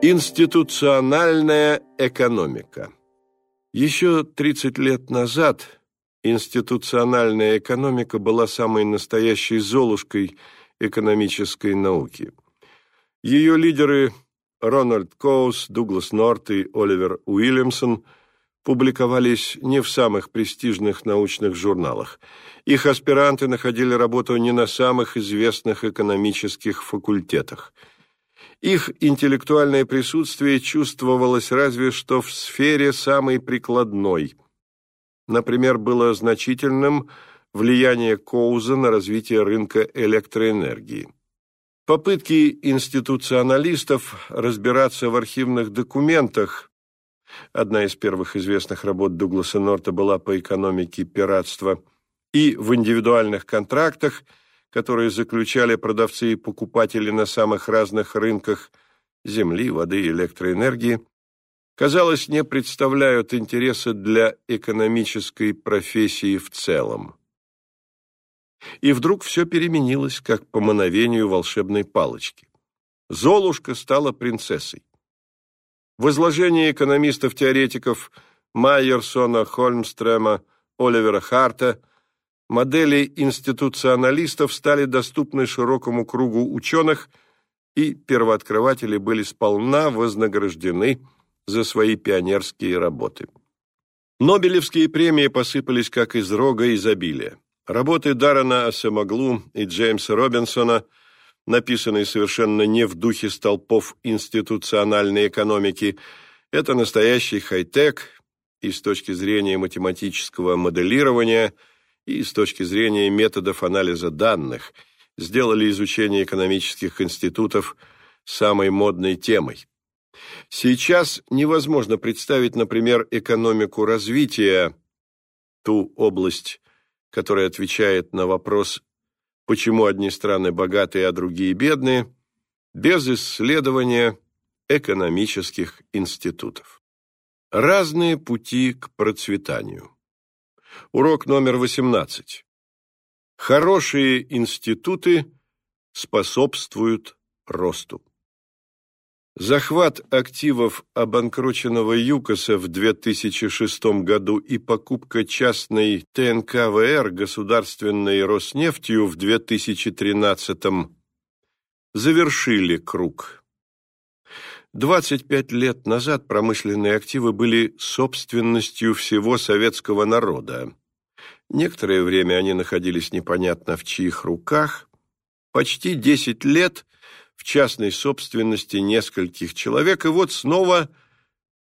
Институциональная экономика Еще 30 лет назад институциональная экономика была самой настоящей золушкой экономической науки. Ее лидеры Рональд Коус, Дуглас Норт и Оливер Уильямсон публиковались не в самых престижных научных журналах. Их аспиранты находили работу не на самых известных экономических факультетах – их интеллектуальное присутствие чувствовалось разве что в сфере самой прикладной. Например, было значительным влияние Коуза на развитие рынка электроэнергии. Попытки институционалистов разбираться в архивных документах Одна из первых известных работ Дугласа Норта была по экономике пиратства и в индивидуальных контрактах – которые заключали продавцы и покупатели на самых разных рынках земли, воды и электроэнергии, казалось, не представляют интереса для экономической профессии в целом. И вдруг все переменилось, как по мановению волшебной палочки. Золушка стала принцессой. В изложении экономистов-теоретиков Майерсона, Хольмстрема, Оливера Харта модели институционалистов стали доступны широкому кругу ученых, и первооткрыватели были сполна вознаграждены за свои пионерские работы. Нобелевские премии посыпались как из рога изобилия. Работы Даррена Асемаглу и Джеймса Робинсона, написанные совершенно не в духе столпов институциональной экономики, это настоящий хай-тек и с точки зрения математического моделирования – и с точки зрения методов анализа данных сделали изучение экономических институтов самой модной темой. Сейчас невозможно представить, например, экономику развития, ту область, которая отвечает на вопрос, почему одни страны богатые, а другие бедные, без исследования экономических институтов. Разные пути к процветанию. Урок номер 18. Хорошие институты способствуют росту. Захват активов обанкроченного ЮКОСа в 2006 году и покупка частной ТНКВР государственной Роснефтью в 2013 завершили круг. 25 лет назад промышленные активы были собственностью всего советского народа. Некоторое время они находились непонятно в чьих руках. Почти 10 лет в частной собственности нескольких человек, и вот снова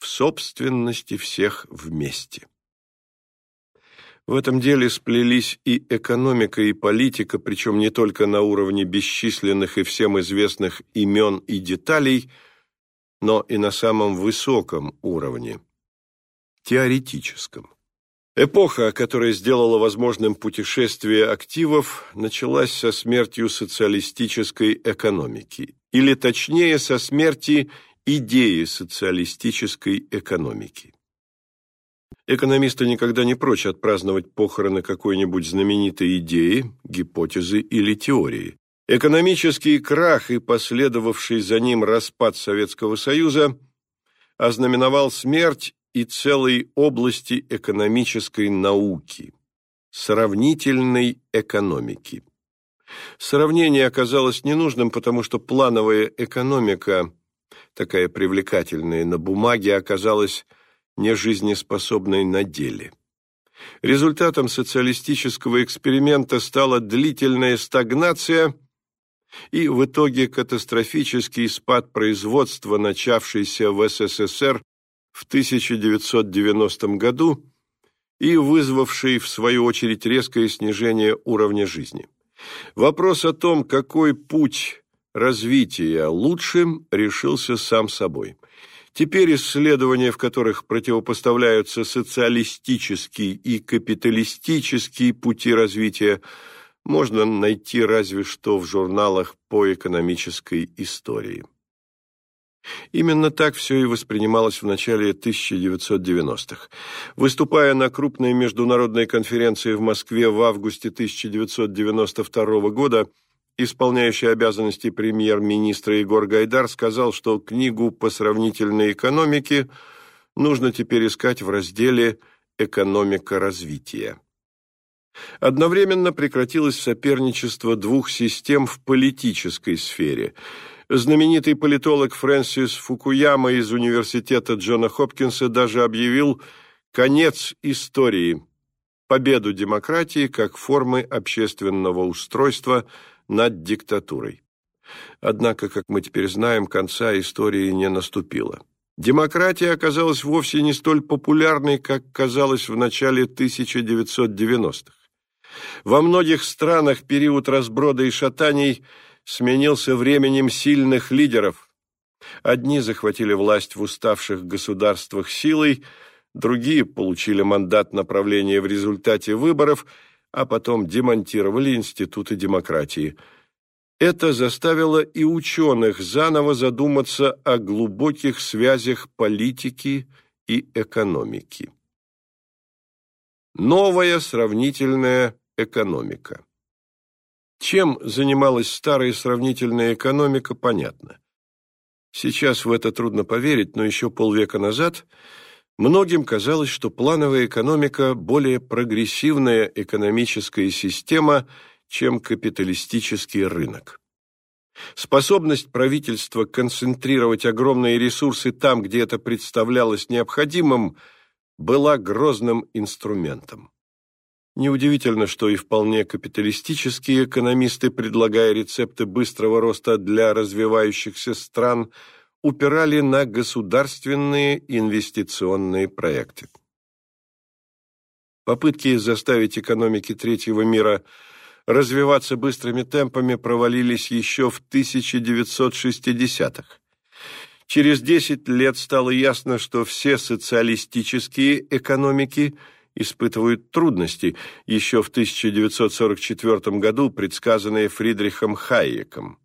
в собственности всех вместе. В этом деле сплелись и экономика, и политика, причем не только на уровне бесчисленных и всем известных имен и деталей – но и на самом высоком уровне, теоретическом. Эпоха, которая сделала возможным путешествие активов, началась со смертью социалистической экономики, или точнее со смерти идеи социалистической экономики. Экономисты никогда не прочь отпраздновать похороны какой-нибудь знаменитой идеи, гипотезы или теории. Экономический крах и последовавший за ним распад Советского Союза ознаменовал смерть и целой области экономической науки – сравнительной экономики. Сравнение оказалось ненужным, потому что плановая экономика, такая привлекательная на бумаге, оказалась нежизнеспособной на деле. Результатом социалистического эксперимента стала длительная стагнация – и в итоге катастрофический спад производства, начавшийся в СССР в 1990 году и вызвавший, в свою очередь, резкое снижение уровня жизни. Вопрос о том, какой путь развития лучшим, решился сам собой. Теперь исследования, в которых противопоставляются социалистический и капиталистический пути развития, можно найти разве что в журналах по экономической истории. Именно так все и воспринималось в начале 1990-х. Выступая на крупной международной конференции в Москве в августе 1992 года, исполняющий обязанности премьер-министра Егор Гайдар, сказал, что книгу по сравнительной экономике нужно теперь искать в разделе «Экономика развития». Одновременно прекратилось соперничество двух систем в политической сфере. Знаменитый политолог Фрэнсис Фукуяма из университета Джона Хопкинса даже объявил конец истории, победу демократии как формы общественного устройства над диктатурой. Однако, как мы теперь знаем, конца истории не наступило. Демократия оказалась вовсе не столь популярной, как казалось в начале 1990-х. Во многих странах период разброда и шатаний сменился временем сильных лидеров. Одни захватили власть в уставших государствах силой, другие получили мандат направления в результате выборов, а потом демонтировали институты демократии. Это заставило и ученых заново задуматься о глубоких связях политики и экономики. Новая сравнительная экономика. Чем занималась старая сравнительная экономика, понятно. Сейчас в это трудно поверить, но еще полвека назад многим казалось, что плановая экономика – более прогрессивная экономическая система, чем капиталистический рынок. Способность правительства концентрировать огромные ресурсы там, где это представлялось необходимым, была грозным инструментом. Неудивительно, что и вполне капиталистические экономисты, предлагая рецепты быстрого роста для развивающихся стран, упирали на государственные инвестиционные проекты. Попытки заставить экономики третьего мира развиваться быстрыми темпами провалились еще в 1960-х. Через 10 лет стало ясно, что все социалистические экономики – испытывают трудности, еще в 1944 году предсказанные Фридрихом Хайеком.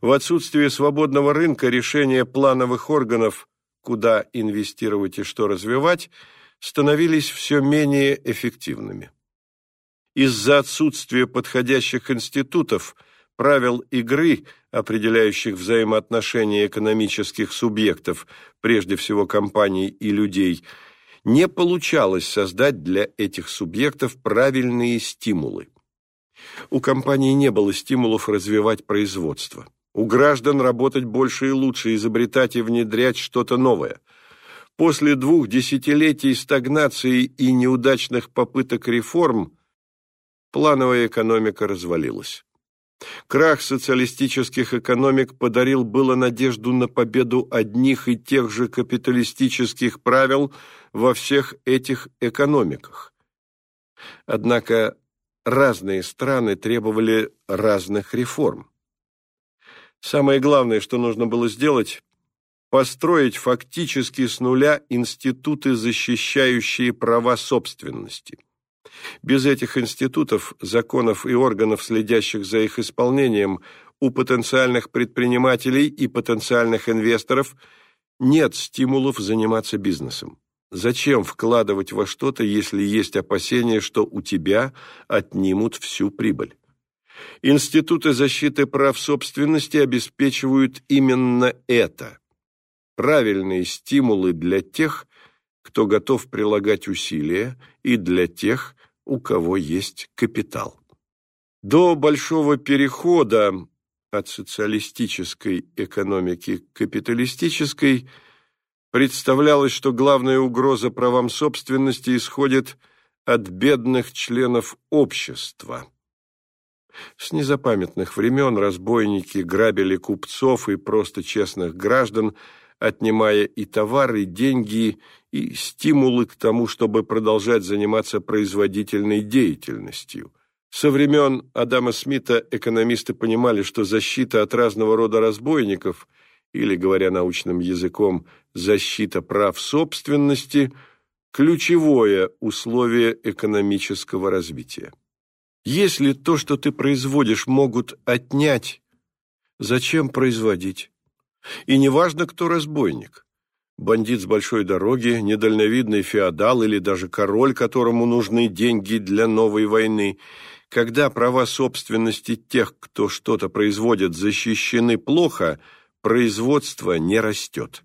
В отсутствие свободного рынка решения плановых органов, куда инвестировать и что развивать, становились все менее эффективными. Из-за отсутствия подходящих институтов, правил игры, определяющих взаимоотношения экономических субъектов, прежде всего компаний и людей – не получалось создать для этих субъектов правильные стимулы. У компании не было стимулов развивать производство. У граждан работать больше и лучше, изобретать и внедрять что-то новое. После двух десятилетий стагнации и неудачных попыток реформ плановая экономика развалилась. Крах социалистических экономик подарил было надежду на победу одних и тех же капиталистических правил во всех этих экономиках. Однако разные страны требовали разных реформ. Самое главное, что нужно было сделать – построить фактически с нуля институты, защищающие права собственности. Без этих институтов, законов и органов, следящих за их исполнением, у потенциальных предпринимателей и потенциальных инвесторов нет стимулов заниматься бизнесом. Зачем вкладывать во что-то, если есть опасение, что у тебя отнимут всю прибыль? Институты защиты прав собственности обеспечивают именно это. Правильные стимулы для тех, кто готов прилагать усилия, и для тех, у кого есть капитал. До большого перехода от социалистической экономики к капиталистической представлялось, что главная угроза правам собственности исходит от бедных членов общества. С незапамятных времен разбойники грабили купцов и просто честных граждан, отнимая и товары, деньги, и стимулы к тому, чтобы продолжать заниматься производительной деятельностью. Со времен Адама Смита экономисты понимали, что защита от разного рода разбойников, или, говоря научным языком, защита прав собственности – ключевое условие экономического развития. Если то, что ты производишь, могут отнять, зачем производить? И неважно, кто разбойник. Бандит с большой дороги, недальновидный феодал или даже король, которому нужны деньги для новой войны. Когда права собственности тех, кто что-то производит, защищены плохо, производство не растет.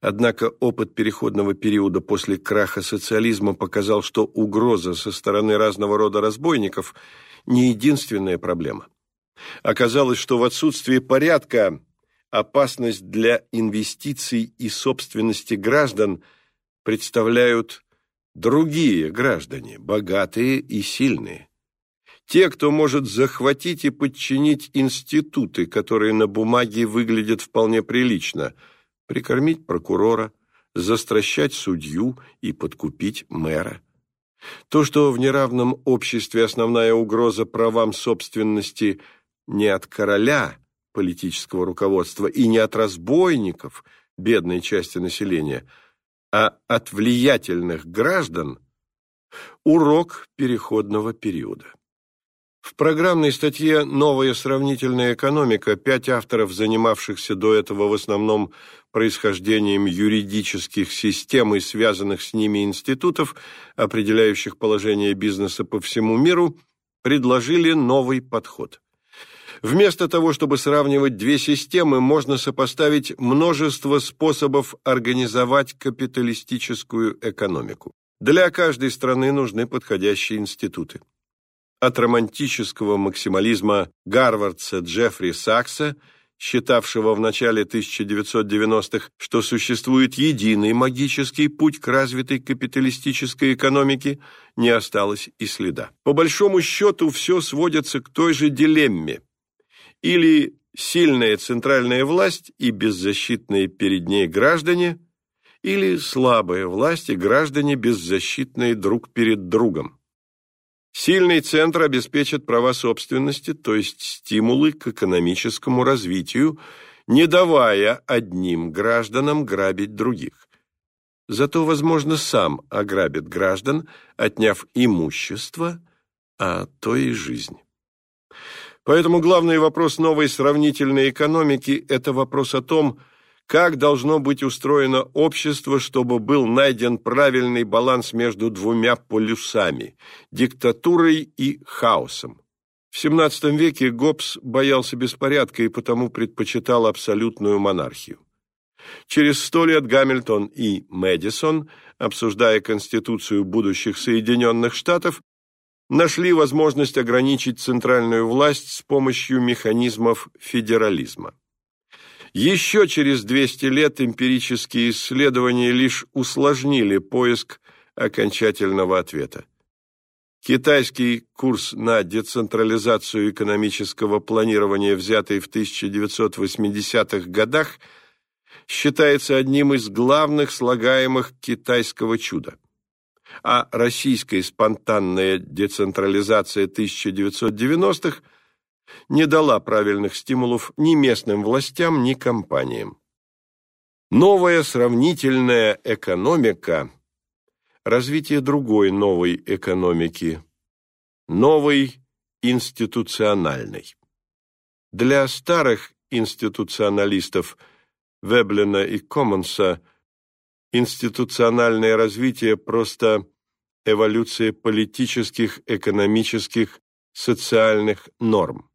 Однако опыт переходного периода после краха социализма показал, что угроза со стороны разного рода разбойников не единственная проблема. Оказалось, что в отсутствии порядка опасность для инвестиций и собственности граждан представляют другие граждане, богатые и сильные. Те, кто может захватить и подчинить институты, которые на бумаге выглядят вполне прилично – прикормить прокурора, застращать судью и подкупить мэра. То, что в неравном обществе основная угроза правам собственности не от короля политического руководства и не от разбойников бедной части населения, а от влиятельных граждан – урок переходного периода. В программной статье «Новая сравнительная экономика» пять авторов, занимавшихся до этого в основном происхождением юридических систем и связанных с ними институтов, определяющих положение бизнеса по всему миру, предложили новый подход. Вместо того, чтобы сравнивать две системы, можно сопоставить множество способов организовать капиталистическую экономику. Для каждой страны нужны подходящие институты от романтического максимализма гарвардца Джеффри Сакса, считавшего в начале 1990-х, что существует единый магический путь к развитой капиталистической экономике, не осталось и следа. По большому счету все сводится к той же дилемме. Или сильная центральная власть и беззащитные перед ней граждане, или слабая власть и граждане беззащитные друг перед другом. Сильный центр обеспечит права собственности, то есть стимулы к экономическому развитию, не давая одним гражданам грабить других. Зато, возможно, сам ограбит граждан, отняв имущество, а то и жизнь. Поэтому главный вопрос новой сравнительной экономики – это вопрос о том, как должно быть устроено общество, чтобы был найден правильный баланс между двумя полюсами – диктатурой и хаосом. В XVII веке Гоббс боялся беспорядка и потому предпочитал абсолютную монархию. Через сто лет Гамильтон и Мэдисон, обсуждая Конституцию будущих Соединенных Штатов, нашли возможность ограничить центральную власть с помощью механизмов федерализма. Еще через 200 лет эмпирические исследования лишь усложнили поиск окончательного ответа. Китайский курс на децентрализацию экономического планирования, взятый в 1980-х годах, считается одним из главных слагаемых китайского чуда. А российская спонтанная децентрализация 1990-х – не дала правильных стимулов ни местным властям, ни компаниям. Новая сравнительная экономика – развитие другой новой экономики, новой институциональной. Для старых институционалистов Веблина и Коммонса институциональное развитие просто эволюция политических, экономических, социальных норм.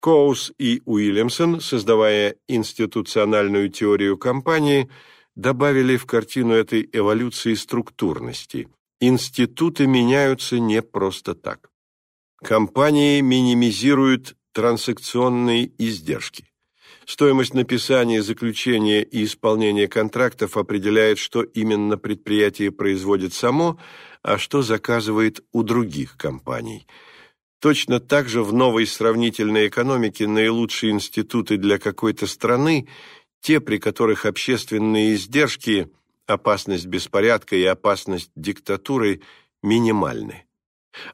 Коус и Уильямсон, создавая институциональную теорию компании, добавили в картину этой эволюции структурности. Институты меняются не просто так. Компании минимизируют транзакционные издержки. Стоимость написания, заключения и исполнения контрактов определяет, что именно предприятие производит само, а что заказывает у других компаний – Точно так же в новой сравнительной экономике наилучшие институты для какой-то страны – те, при которых общественные издержки, опасность беспорядка и опасность диктатуры минимальны.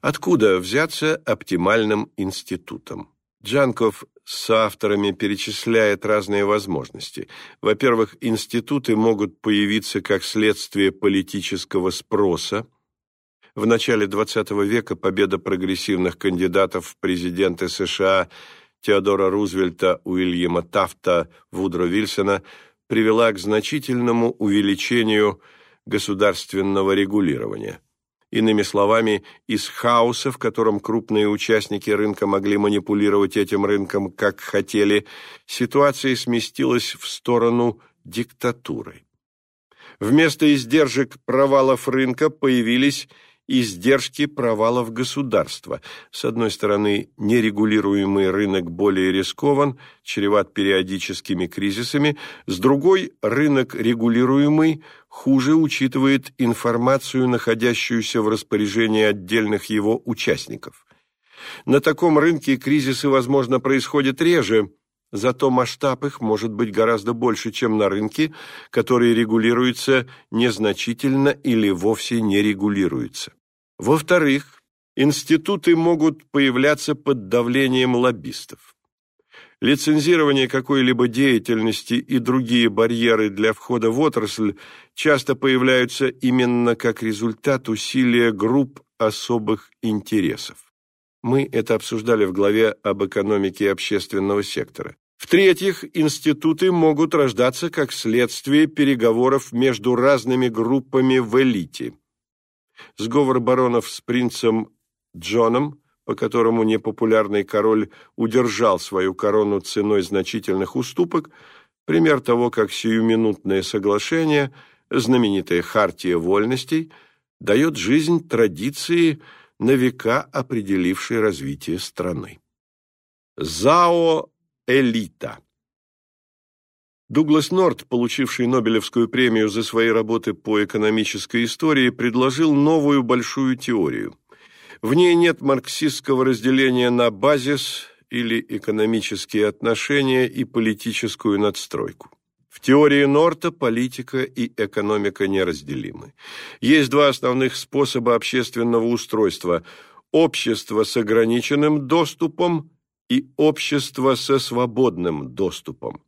Откуда взяться оптимальным институтом? Джанков с авторами перечисляет разные возможности. Во-первых, институты могут появиться как следствие политического спроса, в начале XX века победа прогрессивных кандидатов в президенты США Теодора Рузвельта, Уильяма Тафта, Вудро Вильсона привела к значительному увеличению государственного регулирования. Иными словами, из хаоса, в котором крупные участники рынка могли манипулировать этим рынком, как хотели, ситуация сместилась в сторону диктатуры. Вместо издержек провалов рынка появились издержки провалов государства. С одной стороны, нерегулируемый рынок более рискован, чреват периодическими кризисами, с другой, рынок регулируемый хуже учитывает информацию, находящуюся в распоряжении отдельных его участников. На таком рынке кризисы, возможно, происходят реже, Зато масштаб их может быть гораздо больше, чем на рынке, который регулируется незначительно или вовсе не регулируется. Во-вторых, институты могут появляться под давлением лоббистов. Лицензирование какой-либо деятельности и другие барьеры для входа в отрасль часто появляются именно как результат усилия групп особых интересов. Мы это обсуждали в главе об экономике общественного сектора. В-третьих, институты могут рождаться как следствие переговоров между разными группами в элите. Сговор баронов с принцем Джоном, по которому непопулярный король удержал свою корону ценой значительных уступок, пример того, как сиюминутное соглашение, знаменитая «Хартия вольностей», дает жизнь традиции, на века определившей развитие страны. ЗАО Элита. Дуглас Норт, получивший Нобелевскую премию за свои работы по экономической истории, предложил новую большую теорию. В ней нет марксистского разделения на базис или экономические отношения и политическую надстройку. В теории Норта политика и экономика неразделимы. Есть два основных способа общественного устройства – общество с ограниченным доступом и общество со свободным доступом.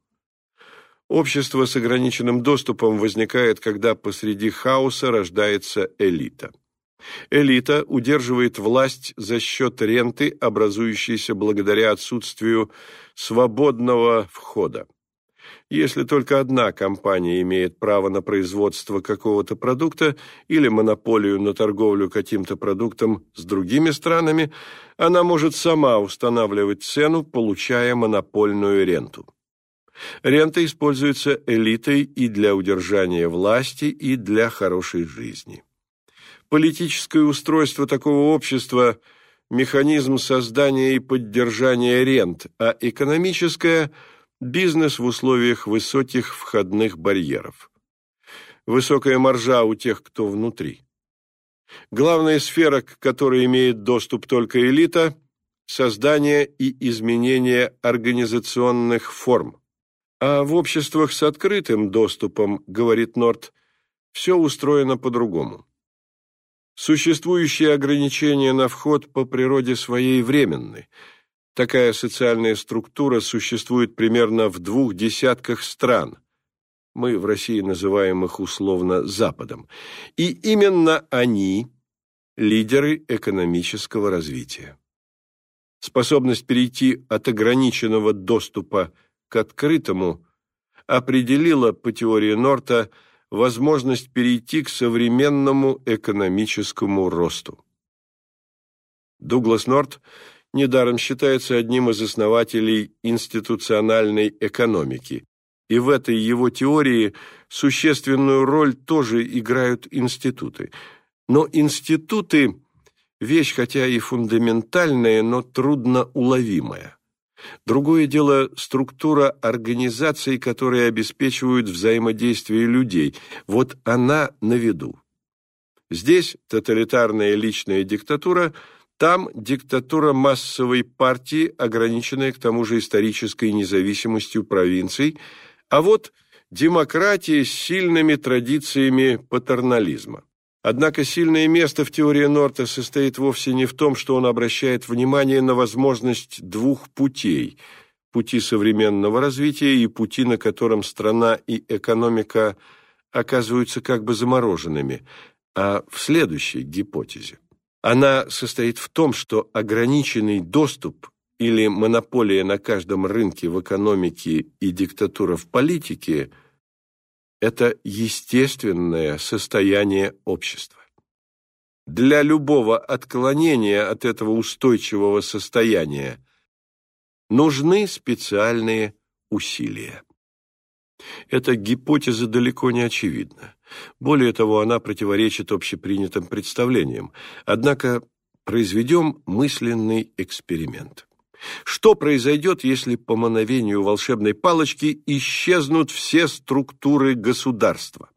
Общество с ограниченным доступом возникает, когда посреди хаоса рождается элита. Элита удерживает власть за счет ренты, образующейся благодаря отсутствию свободного входа. Если только одна компания имеет право на производство какого-то продукта или монополию на торговлю каким-то продуктом с другими странами, она может сама устанавливать цену, получая монопольную ренту. Рента используется элитой и для удержания власти, и для хорошей жизни. Политическое устройство такого общества – механизм создания и поддержания рент, а экономическое – Бизнес в условиях высоких входных барьеров. Высокая маржа у тех, кто внутри. Главная сфера, к которой имеет доступ только элита – создание и изменение организационных форм. А в обществах с открытым доступом, говорит Норт, все устроено по-другому. Существующие ограничения на вход по природе своей временны – Такая социальная структура существует примерно в двух десятках стран. Мы в России называем их условно Западом. И именно они – лидеры экономического развития. Способность перейти от ограниченного доступа к открытому определила, по теории Норта, возможность перейти к современному экономическому росту. Дуглас Норт – недаром считается одним из основателей институциональной экономики. И в этой его теории существенную роль тоже играют институты. Но институты – вещь, хотя и фундаментальная, но трудно уловимая. Другое дело – структура организаций, которые обеспечивают взаимодействие людей. Вот она на виду. Здесь тоталитарная личная диктатура – там диктатура массовой партии, ограниченная к тому же исторической независимостью провинций, а вот демократия с сильными традициями патернализма. Однако сильное место в теории Норта состоит вовсе не в том, что он обращает внимание на возможность двух путей – пути современного развития и пути, на котором страна и экономика оказываются как бы замороженными, а в следующей гипотезе. Она состоит в том, что ограниченный доступ или монополия на каждом рынке в экономике и диктатура в политике – это естественное состояние общества. для любого отклонения от этого устойчивого состояния нужны специальные усилия. Эта гипотеза далеко не очевидна. Более того, она противоречит общепринятым представлениям. Однако произведем мысленный эксперимент. Что произойдет, если по мановению волшебной палочки исчезнут все структуры государства?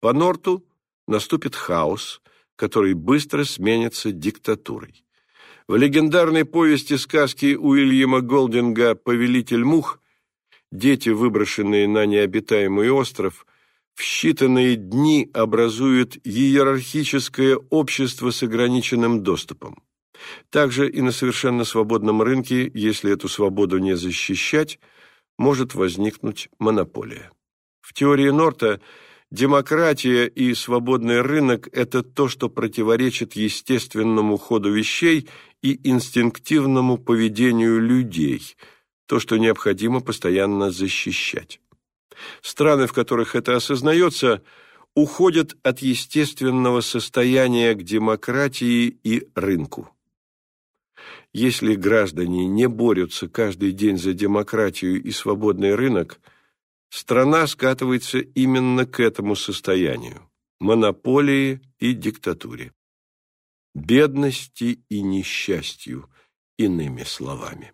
По Норту наступит хаос, который быстро сменится диктатурой. В легендарной повести сказки Уильяма Голдинга «Повелитель мух» дети, выброшенные на необитаемый остров, в считанные дни образуют иерархическое общество с ограниченным доступом. Также и на совершенно свободном рынке, если эту свободу не защищать, может возникнуть монополия. В теории Норта демократия и свободный рынок – это то, что противоречит естественному ходу вещей и инстинктивному поведению людей, то, что необходимо постоянно защищать. Страны, в которых это осознается, уходят от естественного состояния к демократии и рынку. Если граждане не борются каждый день за демократию и свободный рынок, страна скатывается именно к этому состоянию – монополии и диктатуре. Бедности и несчастью, иными словами.